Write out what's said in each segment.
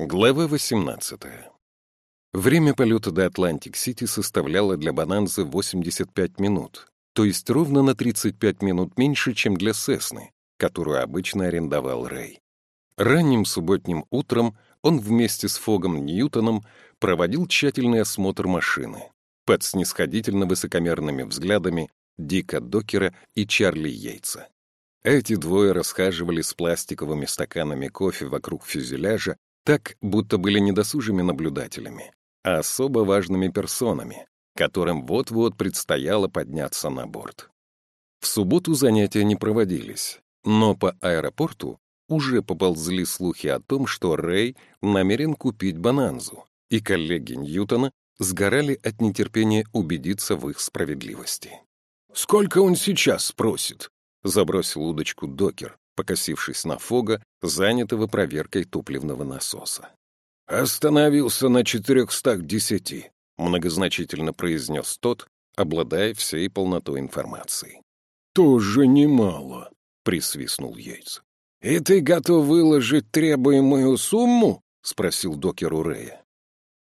Глава 18. Время полета до Атлантик-Сити составляло для Бонанзы 85 минут, то есть ровно на 35 минут меньше, чем для Сессны, которую обычно арендовал Рэй. Ранним субботним утром он вместе с Фогом Ньютоном проводил тщательный осмотр машины под снисходительно высокомерными взглядами Дика Докера и Чарли Йейтса. Эти двое расхаживали с пластиковыми стаканами кофе вокруг фюзеляжа, так, будто были недосужими наблюдателями, а особо важными персонами, которым вот-вот предстояло подняться на борт. В субботу занятия не проводились, но по аэропорту уже поползли слухи о том, что Рэй намерен купить Бананзу, и коллеги Ньютона сгорали от нетерпения убедиться в их справедливости. «Сколько он сейчас спросит?» — забросил удочку докер, покосившись на Фога, занятого проверкой топливного насоса. «Остановился на четырехстах десяти», — многозначительно произнес тот, обладая всей полнотой информации. «Тоже немало», — присвистнул Йейтс. «И ты готов выложить требуемую сумму?» — спросил докер у Рэя.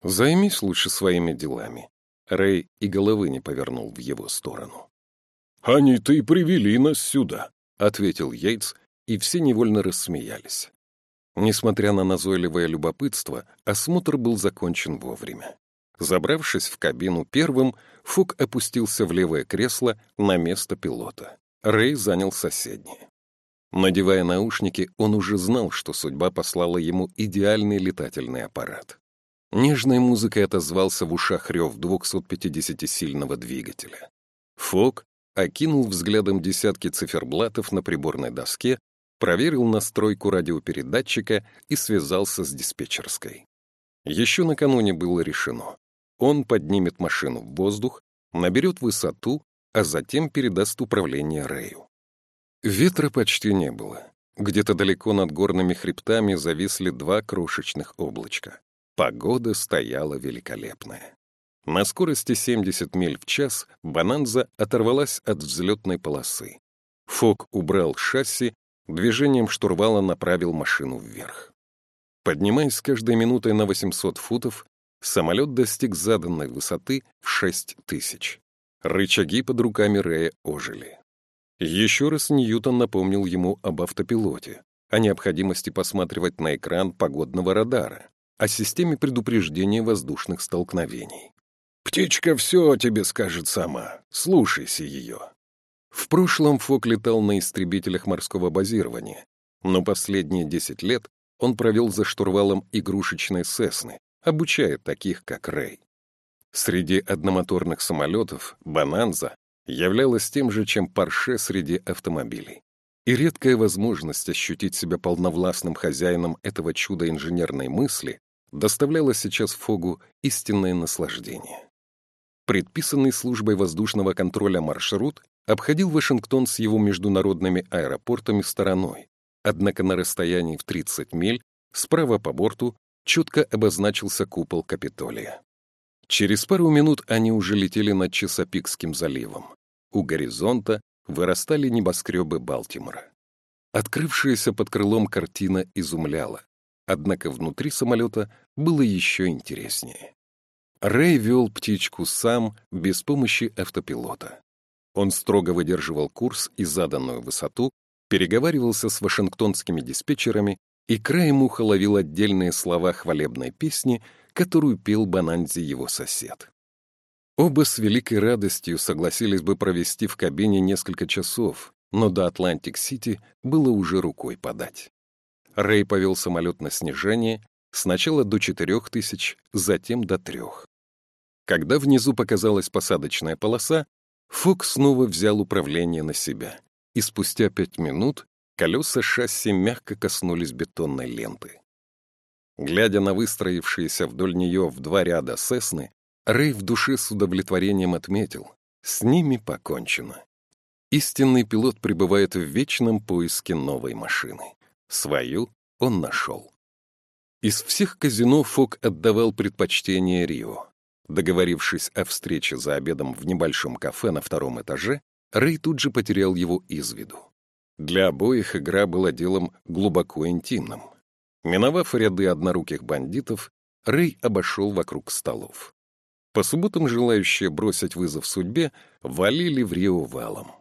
«Займись лучше своими делами». Рэй и головы не повернул в его сторону. «Они-то и привели нас сюда», — ответил Йейтс, и все невольно рассмеялись. Несмотря на назойливое любопытство, осмотр был закончен вовремя. Забравшись в кабину первым, Фук опустился в левое кресло на место пилота. Рэй занял соседнее. Надевая наушники, он уже знал, что судьба послала ему идеальный летательный аппарат. Нежной музыкой отозвался в ушах рев 250-сильного двигателя. Фок окинул взглядом десятки циферблатов на приборной доске проверил настройку радиопередатчика и связался с диспетчерской. Еще накануне было решено. Он поднимет машину в воздух, наберет высоту, а затем передаст управление Рэю. Ветра почти не было. Где-то далеко над горными хребтами зависли два крошечных облачка. Погода стояла великолепная. На скорости 70 миль в час Бананза оторвалась от взлетной полосы. Фок убрал шасси Движением штурвала направил машину вверх. Поднимаясь с каждой минутой на 800 футов, самолет достиг заданной высоты в 6 тысяч. Рычаги под руками Рэя ожили. Еще раз Ньютон напомнил ему об автопилоте, о необходимости посматривать на экран погодного радара, о системе предупреждения воздушных столкновений. «Птичка все тебе скажет сама, слушайся ее», в прошлом Фок летал на истребителях морского базирования, но последние 10 лет он провел за штурвалом игрушечной Сесны, обучая таких, как Рэй. Среди одномоторных самолетов «Бананза» являлась тем же, чем «Порше» среди автомобилей. И редкая возможность ощутить себя полновластным хозяином этого чуда инженерной мысли доставляла сейчас Фогу истинное наслаждение. Предписанный службой воздушного контроля маршрут обходил Вашингтон с его международными аэропортами стороной, однако на расстоянии в 30 миль справа по борту четко обозначился купол Капитолия. Через пару минут они уже летели над Чесопикским заливом. У горизонта вырастали небоскребы Балтимора. Открывшаяся под крылом картина изумляла, однако внутри самолета было еще интереснее. Рэй вел птичку сам, без помощи автопилота. Он строго выдерживал курс и заданную высоту, переговаривался с вашингтонскими диспетчерами и краем уха ловил отдельные слова хвалебной песни, которую пел Бананзи его сосед. Оба с великой радостью согласились бы провести в кабине несколько часов, но до Атлантик-Сити было уже рукой подать. Рэй повел самолет на снижение, сначала до четырех тысяч, затем до трех. Когда внизу показалась посадочная полоса, Фог снова взял управление на себя, и спустя пять минут колеса шасси мягко коснулись бетонной ленты. Глядя на выстроившиеся вдоль нее в два ряда сесны, Рэй в душе с удовлетворением отметил — с ними покончено. Истинный пилот пребывает в вечном поиске новой машины. Свою он нашел. Из всех казино Фок отдавал предпочтение Рио. Договорившись о встрече за обедом в небольшом кафе на втором этаже, Рэй тут же потерял его из виду. Для обоих игра была делом глубоко интимным. Миновав ряды одноруких бандитов, Рэй обошел вокруг столов. По субботам желающие бросить вызов судьбе валили в Рио валом.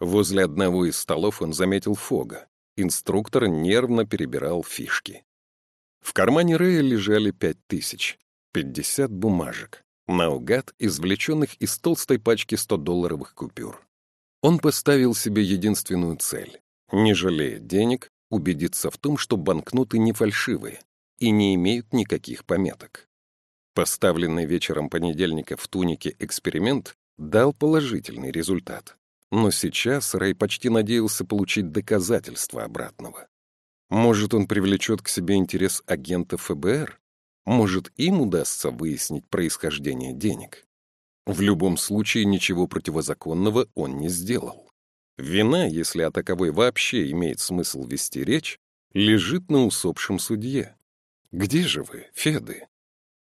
Возле одного из столов он заметил Фога. Инструктор нервно перебирал фишки. В кармане Рэя лежали пять тысяч, пятьдесят бумажек, наугад извлеченных из толстой пачки 100-долларовых купюр. Он поставил себе единственную цель — не жалея денег, убедиться в том, что банкноты не фальшивые и не имеют никаких пометок. Поставленный вечером понедельника в тунике эксперимент дал положительный результат. Но сейчас Рэй почти надеялся получить доказательства обратного. Может, он привлечет к себе интерес агента ФБР? Может, им удастся выяснить происхождение денег? В любом случае, ничего противозаконного он не сделал. Вина, если о таковой вообще имеет смысл вести речь, лежит на усопшем судье. Где же вы, Феды?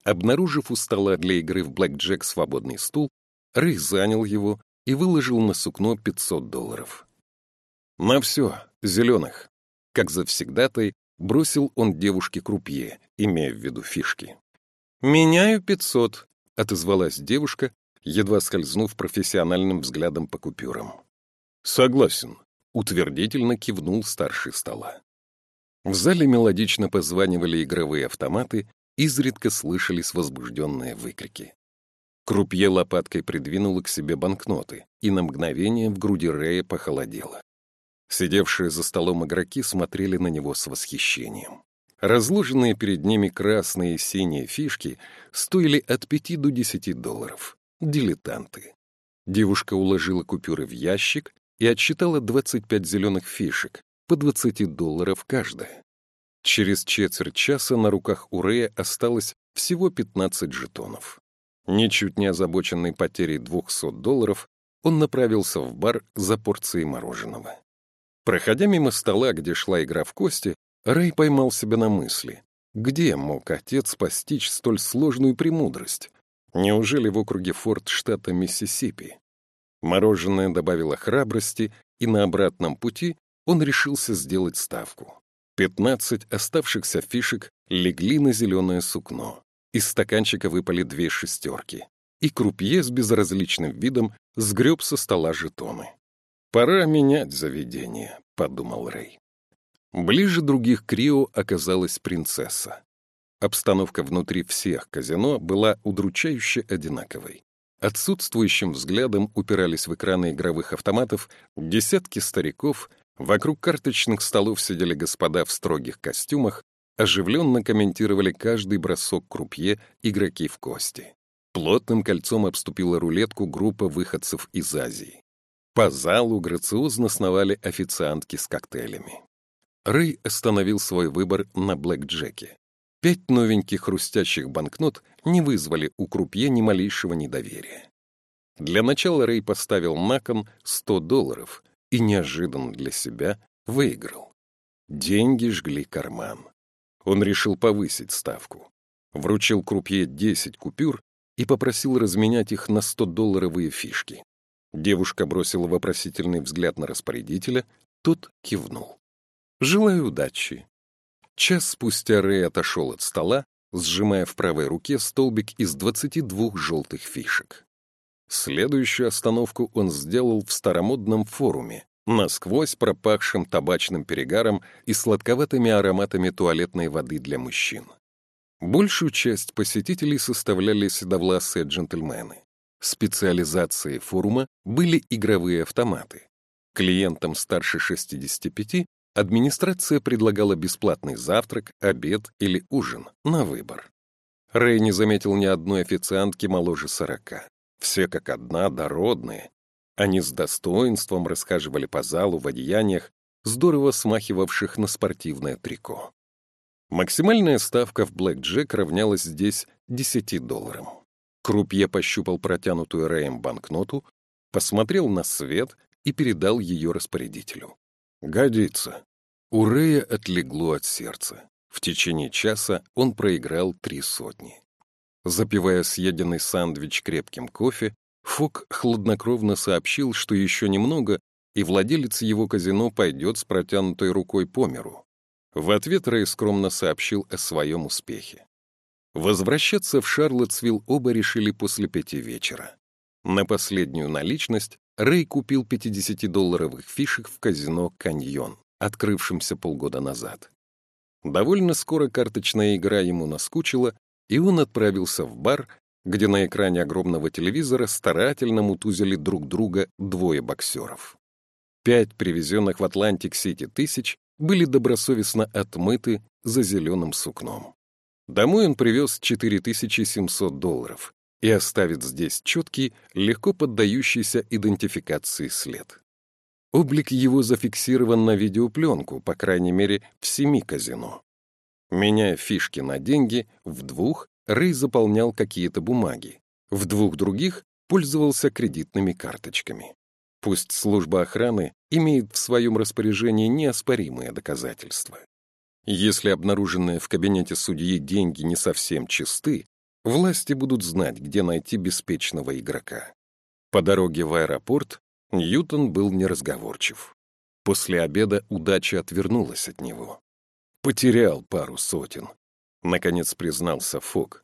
Обнаружив у стола для игры в блэкджек свободный стул, Рэй занял его и выложил на сукно 500 долларов. На все, зеленых. Как завсегдатай, бросил он девушке крупье, имея в виду фишки. «Меняю 500», — отозвалась девушка, едва скользнув профессиональным взглядом по купюрам. «Согласен», — утвердительно кивнул старший стола. В зале мелодично позванивали игровые автоматы, изредка слышались возбужденные выкрики. Крупье лопаткой придвинула к себе банкноты, и на мгновение в груди Рея похолодело. Сидевшие за столом игроки смотрели на него с восхищением. Разложенные перед ними красные и синие фишки стоили от пяти до десяти долларов. Дилетанты. Девушка уложила купюры в ящик и отсчитала 25 зеленых фишек, по 20 долларов каждая. Через четверть часа на руках у Рэя осталось всего 15 жетонов. Ничуть не озабоченный потерей 200 долларов, он направился в бар за порцией мороженого. Проходя мимо стола, где шла игра в кости, Рэй поймал себя на мысли. Где мог отец постичь столь сложную премудрость? Неужели в округе Форт штата Миссисипи? Мороженое добавило храбрости, и на обратном пути он решился сделать ставку. Пятнадцать оставшихся фишек легли на зеленое сукно. Из стаканчика выпали две шестерки. И крупье с безразличным видом сгреб со стола жетоны. «Пора менять заведение», — подумал Рэй. Ближе других к Рио оказалась принцесса. Обстановка внутри всех казино была удручающе одинаковой. Отсутствующим взглядом упирались в экраны игровых автоматов десятки стариков, вокруг карточных столов сидели господа в строгих костюмах, оживленно комментировали каждый бросок крупье игроки в кости. Плотным кольцом обступила рулетку группа выходцев из Азии. По залу грациозно сновали официантки с коктейлями. Рэй остановил свой выбор на блэкджеке. Пять новеньких хрустящих банкнот не вызвали у крупье ни малейшего недоверия. Для начала Рэй поставил на кон 100 долларов и неожиданно для себя выиграл. Деньги жгли карман. Он решил повысить ставку. Вручил крупье 10 купюр и попросил разменять их на 100-долларовые фишки. Девушка бросила вопросительный взгляд на распорядителя, тот кивнул. «Желаю удачи», Час спустя Рэй отошел от стола, сжимая в правой руке столбик из 22 желтых фишек. Следующую остановку он сделал в старомодном форуме, насквозь пропахшим табачным перегаром и сладковатыми ароматами туалетной воды для мужчин. Большую часть посетителей составляли седовласые джентльмены. Специализацией форума были игровые автоматы. Клиентам старше 65 Администрация предлагала бесплатный завтрак, обед или ужин на выбор. Рэй не заметил ни одной официантки моложе сорока. Все как одна, дородные. Они с достоинством расхаживали по залу в одеяниях, здорово смахивавших на спортивное трико. Максимальная ставка в блэк-джек равнялась здесь 10 долларам. Крупье пощупал протянутую Рэем банкноту, посмотрел на свет и передал ее распорядителю. Годится. У Рэя отлегло от сердца. В течение часа он проиграл три сотни. Запивая съеденный сандвич крепким кофе, Фок хладнокровно сообщил, что еще немного, и владелец его казино пойдет с протянутой рукой по миру. В ответ Рэй скромно сообщил о своем успехе. Возвращаться в Шарлоттсвилл оба решили после пяти вечера. На последнюю наличность Рэй купил 50-долларовых фишек в казино «Каньон», открывшемся полгода назад. Довольно скоро карточная игра ему наскучила, и он отправился в бар, где на экране огромного телевизора старательно мутузили друг друга двое боксеров. Пять привезенных в Атлантик-Сити тысяч были добросовестно отмыты за зеленым сукном. Домой он привез 4700 долларов и оставит здесь четкий, легко поддающийся идентификации след. Облик его зафиксирован на видеопленку, по крайней мере, в семи казино. Меняя фишки на деньги, в двух Рэй заполнял какие-то бумаги, в двух других пользовался кредитными карточками. Пусть служба охраны имеет в своем распоряжении неоспоримые доказательства. Если обнаруженные в кабинете судьи деньги не совсем чисты, власти будут знать, где найти беспечного игрока. По дороге в аэропорт Ньютон был неразговорчив. После обеда удача отвернулась от него. Потерял пару сотен. Наконец признался Фок,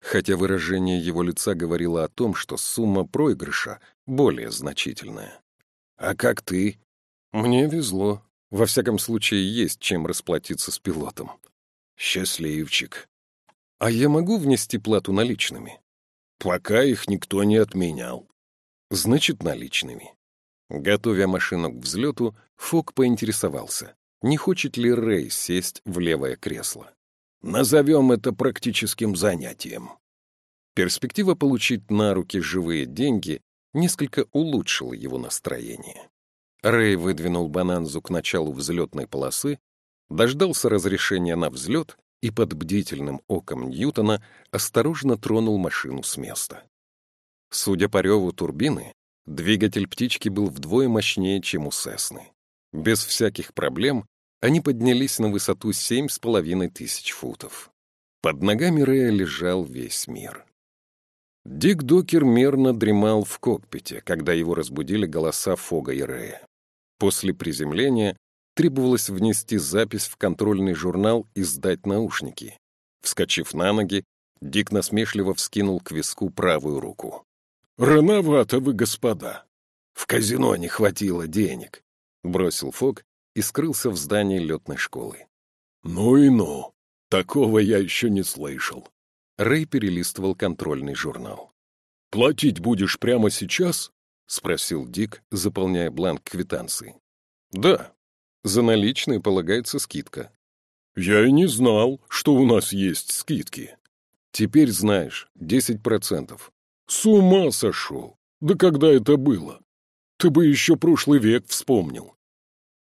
хотя выражение его лица говорило о том, что сумма проигрыша более значительная. «А как ты?» «Мне везло. Во всяком случае, есть чем расплатиться с пилотом». «Счастливчик». «А я могу внести плату наличными?» «Пока их никто не отменял». «Значит, наличными». Готовя машину к взлету, Фок поинтересовался, не хочет ли Рэй сесть в левое кресло. «Назовем это практическим занятием». Перспектива получить на руки живые деньги несколько улучшила его настроение. Рэй выдвинул Бананзу к началу взлетной полосы, дождался разрешения на взлет и под бдительным оком Ньютона осторожно тронул машину с места. Судя по реву турбины, Двигатель птички был вдвое мощнее, чем у Сесны. Без всяких проблем они поднялись на высоту семь с половиной тысяч футов. Под ногами Рэя лежал весь мир. Дик Докер мерно дремал в кокпите, когда его разбудили голоса Фога и Рэя. После приземления требовалось внести запись в контрольный журнал и сдать наушники. Вскочив на ноги, Дик насмешливо вскинул к виску правую руку. «Рановато вы, господа. В казино не хватило денег», — бросил Фок и скрылся в здании летной школы. «Ну и ну! Такого я еще не слышал». Рэй перелистывал контрольный журнал. «Платить будешь прямо сейчас?» — спросил Дик, заполняя бланк квитанции. «Да. За наличные полагается скидка». «Я и не знал, что у нас есть скидки». «Теперь знаешь, десять процентов. С ума сошел! Да когда это было? Ты бы еще прошлый век вспомнил.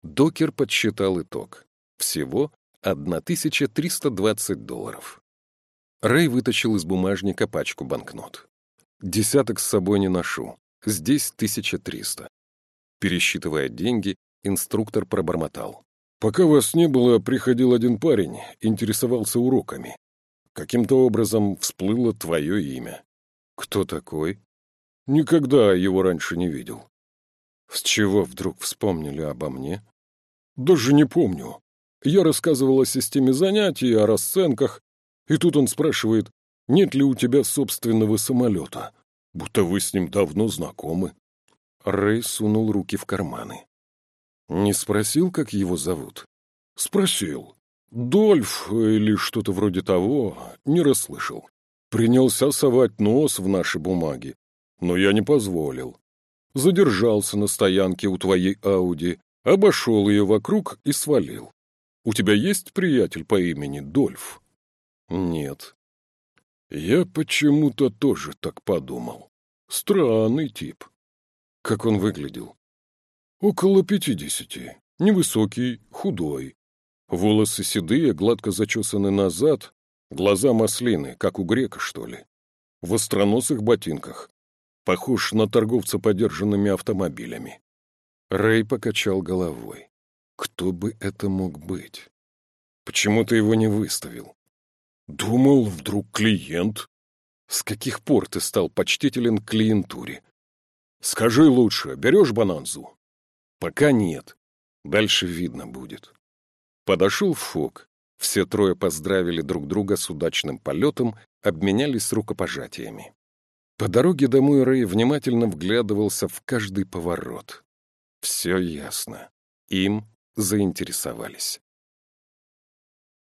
Докер подсчитал итог. Всего 1320 долларов. Рэй вытащил из бумажника пачку банкнот. Десяток с собой не ношу. Здесь 1300. Пересчитывая деньги, инструктор пробормотал. «Пока вас не было, приходил один парень, интересовался уроками. Каким-то образом всплыло твое имя. «Кто такой?» «Никогда его раньше не видел». «С чего вдруг вспомнили обо мне?» «Даже не помню. Я рассказывал о системе занятий, о расценках, и тут он спрашивает, нет ли у тебя собственного самолета, будто вы с ним давно знакомы». Рэй сунул руки в карманы. «Не спросил, как его зовут?» «Спросил. Дольф или что-то вроде того, не расслышал. Принялся совать нос в наши бумаги, но я не позволил. Задержался на стоянке у твоей Ауди, обошел ее вокруг и свалил. У тебя есть приятель по имени Дольф? Нет. Я почему-то тоже так подумал. Странный тип. Как он выглядел? Около пятидесяти. Невысокий, худой. Волосы седые, гладко зачесаны назад, Глаза маслины, как у грека, что ли. В остроносых ботинках. Похож на торговца подержанными автомобилями. Рэй покачал головой. Кто бы это мог быть? Почему ты его не выставил? Думал, вдруг клиент. С каких пор ты стал почтителен к клиентуре? Скажи лучше, берешь бананзу? Пока нет. Дальше видно будет. Подошел Фок. Все трое поздравили друг друга с удачным полетом, обменялись рукопожатиями. По дороге домой Рэй внимательно вглядывался в каждый поворот. Все ясно. Им заинтересовались.